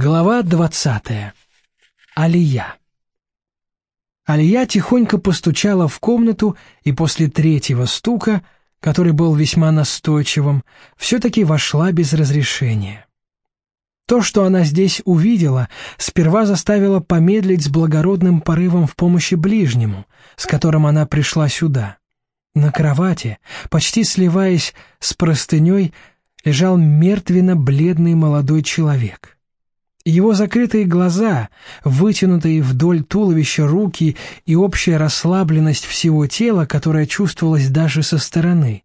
Глава двадцатая. Алия. Алия тихонько постучала в комнату и после третьего стука, который был весьма настойчивым, все-таки вошла без разрешения. То, что она здесь увидела, сперва заставило помедлить с благородным порывом в помощи ближнему, с которым она пришла сюда. На кровати, почти сливаясь с простыней, лежал мертвенно-бледный молодой человек — его закрытые глаза, вытянутые вдоль туловища руки и общая расслабленность всего тела, которая чувствовалась даже со стороны,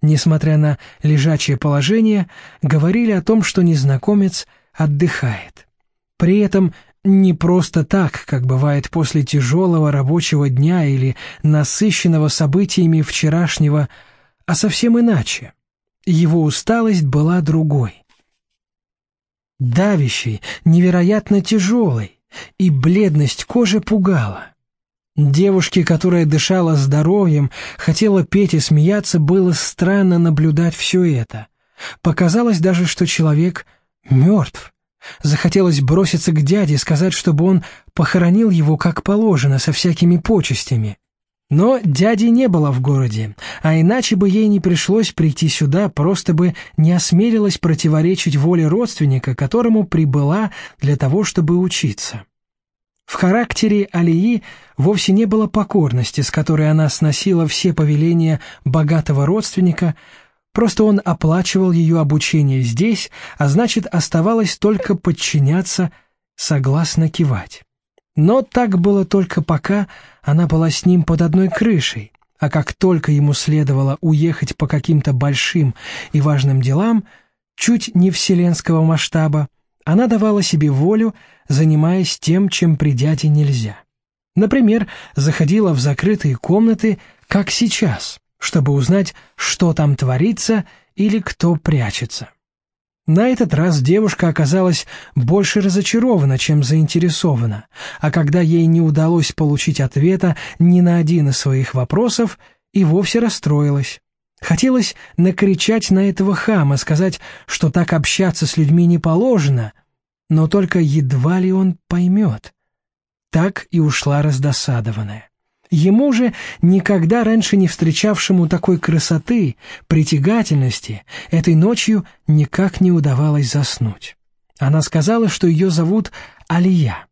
несмотря на лежачее положение, говорили о том, что незнакомец отдыхает. При этом не просто так, как бывает после тяжелого рабочего дня или насыщенного событиями вчерашнего, а совсем иначе. Его усталость была другой давящей, невероятно тяжелой, и бледность кожи пугала. Девушке, которая дышала здоровьем, хотела петь и смеяться, было странно наблюдать все это. Показалось даже, что человек мертв. Захотелось броситься к дяде и сказать, чтобы он похоронил его как положено, со всякими почестями. Но дяди не было в городе, а иначе бы ей не пришлось прийти сюда, просто бы не осмелилась противоречить воле родственника, которому прибыла для того, чтобы учиться. В характере Алии вовсе не было покорности, с которой она сносила все повеления богатого родственника, просто он оплачивал ее обучение здесь, а значит, оставалось только подчиняться, согласно кивать. Но так было только пока она была с ним под одной крышей, а как только ему следовало уехать по каким-то большим и важным делам, чуть не вселенского масштаба, она давала себе волю, занимаясь тем, чем при дяде нельзя. Например, заходила в закрытые комнаты, как сейчас, чтобы узнать, что там творится или кто прячется. На этот раз девушка оказалась больше разочарована, чем заинтересована, а когда ей не удалось получить ответа ни на один из своих вопросов, и вовсе расстроилась. Хотелось накричать на этого хама, сказать, что так общаться с людьми не положено, но только едва ли он поймет. Так и ушла раздосадованная. Ему же, никогда раньше не встречавшему такой красоты, притягательности, этой ночью никак не удавалось заснуть. Она сказала, что ее зовут Алия.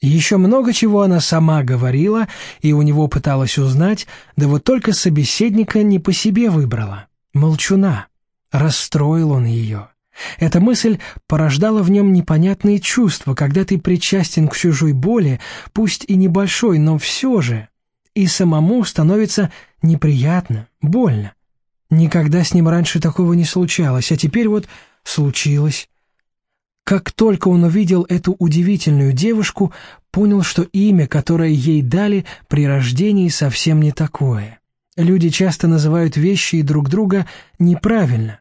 Еще много чего она сама говорила и у него пыталась узнать, да вот только собеседника не по себе выбрала. Молчуна. Расстроил он ее. Эта мысль порождала в нем непонятные чувства, когда ты причастен к чужой боли, пусть и небольшой, но все же и самому становится неприятно, больно. Никогда с ним раньше такого не случалось, а теперь вот случилось. Как только он увидел эту удивительную девушку, понял, что имя, которое ей дали при рождении, совсем не такое. Люди часто называют вещи и друг друга неправильно.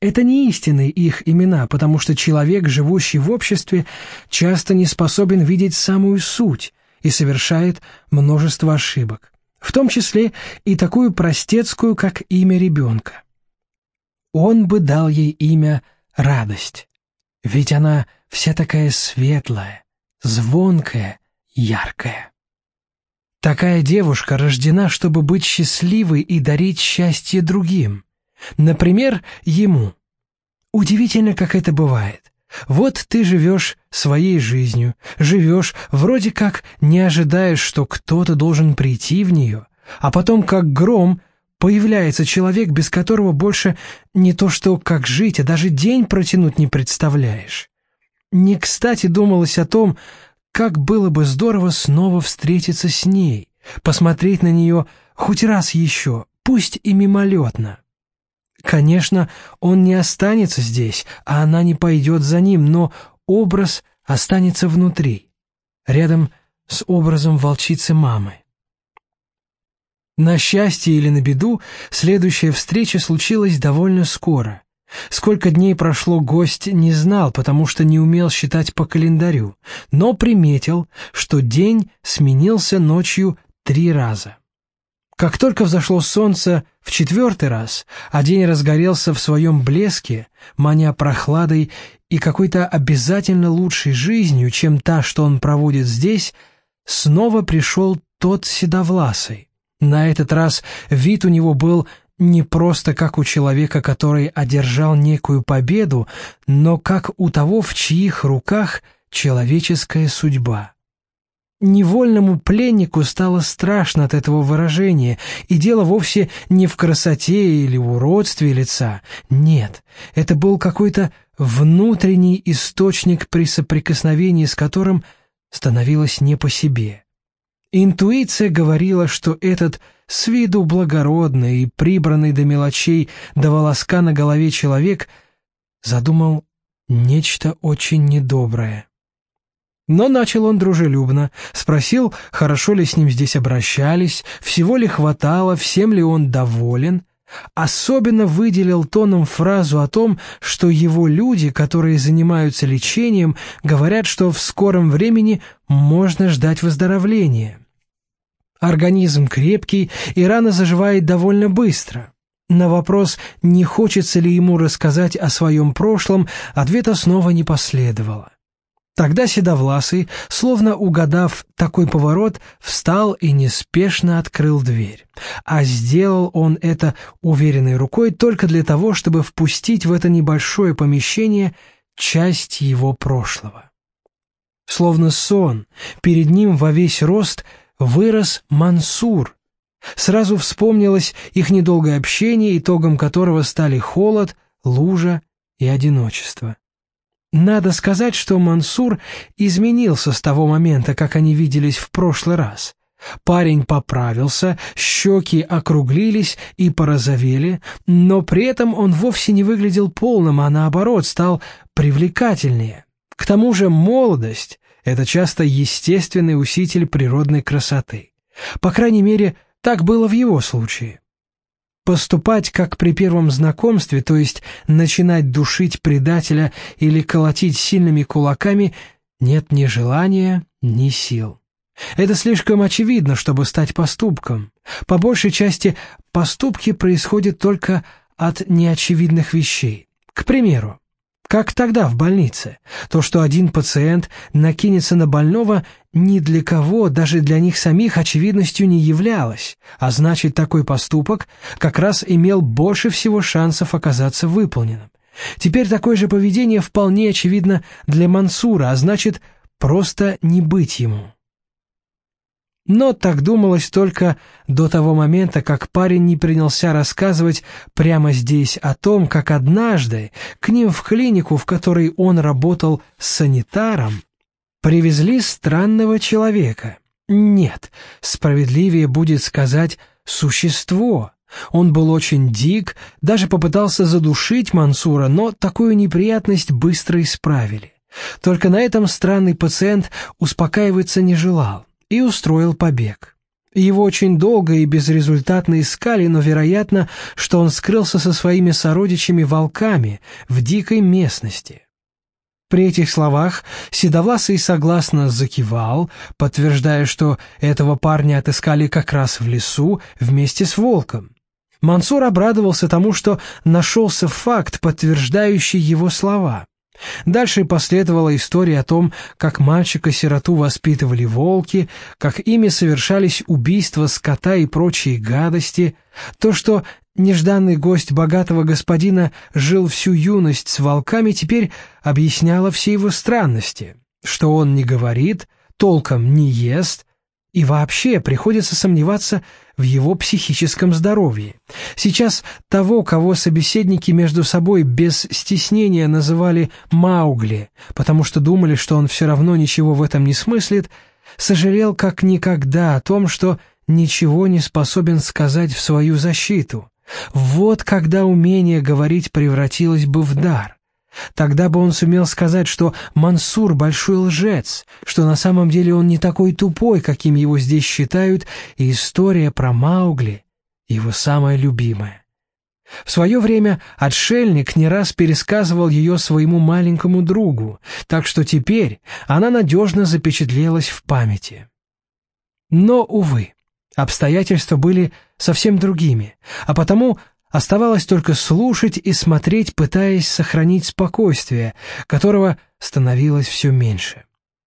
Это не истинные их имена, потому что человек, живущий в обществе, часто не способен видеть самую суть, и совершает множество ошибок, в том числе и такую простецкую, как имя ребенка. Он бы дал ей имя «Радость», ведь она вся такая светлая, звонкая, яркая. Такая девушка рождена, чтобы быть счастливой и дарить счастье другим, например, ему. Удивительно, как это бывает. Вот ты живешь своей жизнью, живешь, вроде как не ожидаешь, что кто-то должен прийти в нее, а потом, как гром, появляется человек, без которого больше не то что как жить, а даже день протянуть не представляешь. Не кстати думалось о том, как было бы здорово снова встретиться с ней, посмотреть на нее хоть раз еще, пусть и мимолетно. Конечно, он не останется здесь, а она не пойдет за ним, но образ останется внутри, рядом с образом волчицы мамы. На счастье или на беду, следующая встреча случилась довольно скоро. Сколько дней прошло, гость не знал, потому что не умел считать по календарю, но приметил, что день сменился ночью три раза. Как только взошло солнце в четвертый раз, а день разгорелся в своем блеске, маня прохладой и какой-то обязательно лучшей жизнью, чем та, что он проводит здесь, снова пришел тот седовласый. На этот раз вид у него был не просто как у человека, который одержал некую победу, но как у того, в чьих руках человеческая судьба. Невольному пленнику стало страшно от этого выражения, и дело вовсе не в красоте или уродстве лица. Нет, это был какой-то внутренний источник, при соприкосновении с которым становилось не по себе. Интуиция говорила, что этот с виду благородный и прибранный до мелочей до волоска на голове человек задумал нечто очень недоброе. Но начал он дружелюбно, спросил, хорошо ли с ним здесь обращались, всего ли хватало, всем ли он доволен. Особенно выделил тоном фразу о том, что его люди, которые занимаются лечением, говорят, что в скором времени можно ждать выздоровления. Организм крепкий, и рана заживает довольно быстро. На вопрос, не хочется ли ему рассказать о своем прошлом, ответа снова не последовало. Тогда Седовласый, словно угадав такой поворот, встал и неспешно открыл дверь. А сделал он это уверенной рукой только для того, чтобы впустить в это небольшое помещение часть его прошлого. Словно сон, перед ним во весь рост вырос Мансур. Сразу вспомнилось их недолгое общение, итогом которого стали холод, лужа и одиночество. Надо сказать, что Мансур изменился с того момента, как они виделись в прошлый раз. Парень поправился, щеки округлились и порозовели, но при этом он вовсе не выглядел полным, а наоборот стал привлекательнее. К тому же молодость — это часто естественный усилитель природной красоты. По крайней мере, так было в его случае. Поступать как при первом знакомстве, то есть начинать душить предателя или колотить сильными кулаками, нет ни желания, ни сил. Это слишком очевидно, чтобы стать поступком. По большей части поступки происходят только от неочевидных вещей. К примеру, как тогда в больнице. То, что один пациент накинется на больного, ни для кого, даже для них самих, очевидностью не являлось, а значит, такой поступок как раз имел больше всего шансов оказаться выполненным. Теперь такое же поведение вполне очевидно для Мансура, а значит, просто не быть ему. Но так думалось только до того момента, как парень не принялся рассказывать прямо здесь о том, как однажды к ним в клинику, в которой он работал санитаром, привезли странного человека. Нет, справедливее будет сказать «существо». Он был очень дик, даже попытался задушить Мансура, но такую неприятность быстро исправили. Только на этом странный пациент успокаиваться не желал и устроил побег. Его очень долго и безрезультатно искали, но вероятно, что он скрылся со своими сородичами-волками в дикой местности. При этих словах Седовласый согласно закивал, подтверждая, что этого парня отыскали как раз в лесу вместе с волком. Мансур обрадовался тому, что нашелся факт, подтверждающий его слова. Дальше последовала история о том, как мальчика-сироту воспитывали волки, как ими совершались убийства скота и прочие гадости, то, что нежданный гость богатого господина жил всю юность с волками, теперь объясняло все его странности, что он не говорит, толком не ест, и вообще приходится сомневаться в его психическом здоровье. Сейчас того, кого собеседники между собой без стеснения называли Маугли, потому что думали, что он все равно ничего в этом не смыслит, сожалел как никогда о том, что ничего не способен сказать в свою защиту. Вот когда умение говорить превратилось бы в дар. Тогда бы он сумел сказать, что Мансур — большой лжец, что на самом деле он не такой тупой, каким его здесь считают, и история про Маугли — его самая любимая. В свое время отшельник не раз пересказывал ее своему маленькому другу, так что теперь она надежно запечатлелась в памяти. Но, увы, обстоятельства были совсем другими, а потому Оставалось только слушать и смотреть, пытаясь сохранить спокойствие, которого становилось все меньше.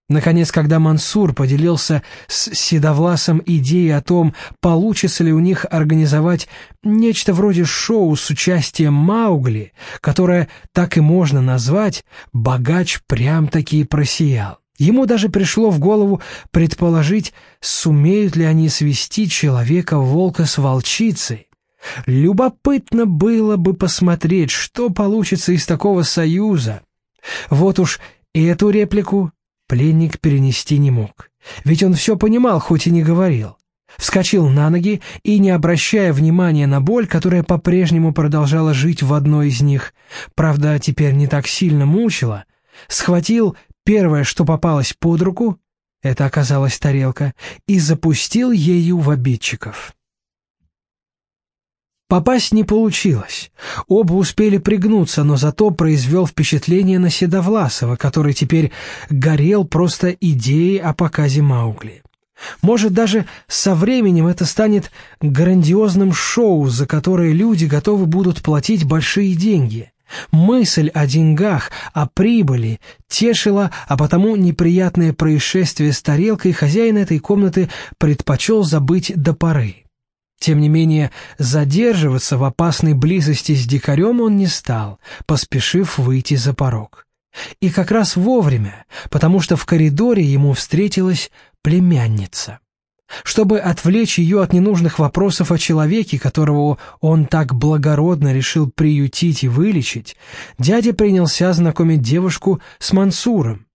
Наконец, когда Мансур поделился с Седовласом идеей о том, получится ли у них организовать нечто вроде шоу с участием Маугли, которое так и можно назвать, богач прям-таки просиял. Ему даже пришло в голову предположить, сумеют ли они свести человека-волка с волчицей. Любопытно было бы посмотреть, что получится из такого союза. Вот уж эту реплику Пленник перенести не мог, ведь он все понимал, хоть и не говорил. Вскочил на ноги и, не обращая внимания на боль, которая по-прежнему продолжала жить в одной из них, правда, теперь не так сильно мучила, схватил первое, что попалось под руку, это оказалась тарелка, и запустил ею в обидчиков. Попасть не получилось. Оба успели пригнуться, но зато произвел впечатление на Седовласова, который теперь горел просто идеей о показе Маугли. Может, даже со временем это станет грандиозным шоу, за которое люди готовы будут платить большие деньги. Мысль о деньгах, о прибыли тешила, а потому неприятное происшествие с тарелкой хозяин этой комнаты предпочел забыть до поры. Тем не менее, задерживаться в опасной близости с дикарем он не стал, поспешив выйти за порог. И как раз вовремя, потому что в коридоре ему встретилась племянница. Чтобы отвлечь ее от ненужных вопросов о человеке, которого он так благородно решил приютить и вылечить, дядя принялся знакомить девушку с Мансуром,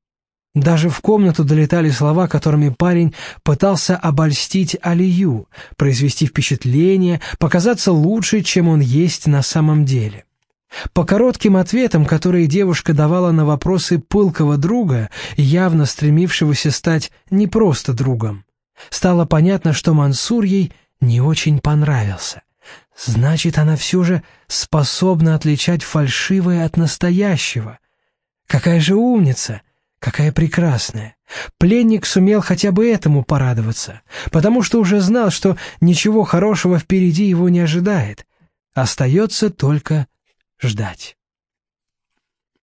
даже в комнату долетали слова, которыми парень пытался обольстить Алию, произвести впечатление, показаться лучше, чем он есть на самом деле. По коротким ответам, которые девушка давала на вопросы пылкого друга, явно стремившегося стать не просто другом, стало понятно, что Мансур ей не очень понравился. Значит, она все же способна отличать фальшивое от настоящего. Какая же умница! Какая прекрасная! Пленник сумел хотя бы этому порадоваться, потому что уже знал, что ничего хорошего впереди его не ожидает. Остается только ждать.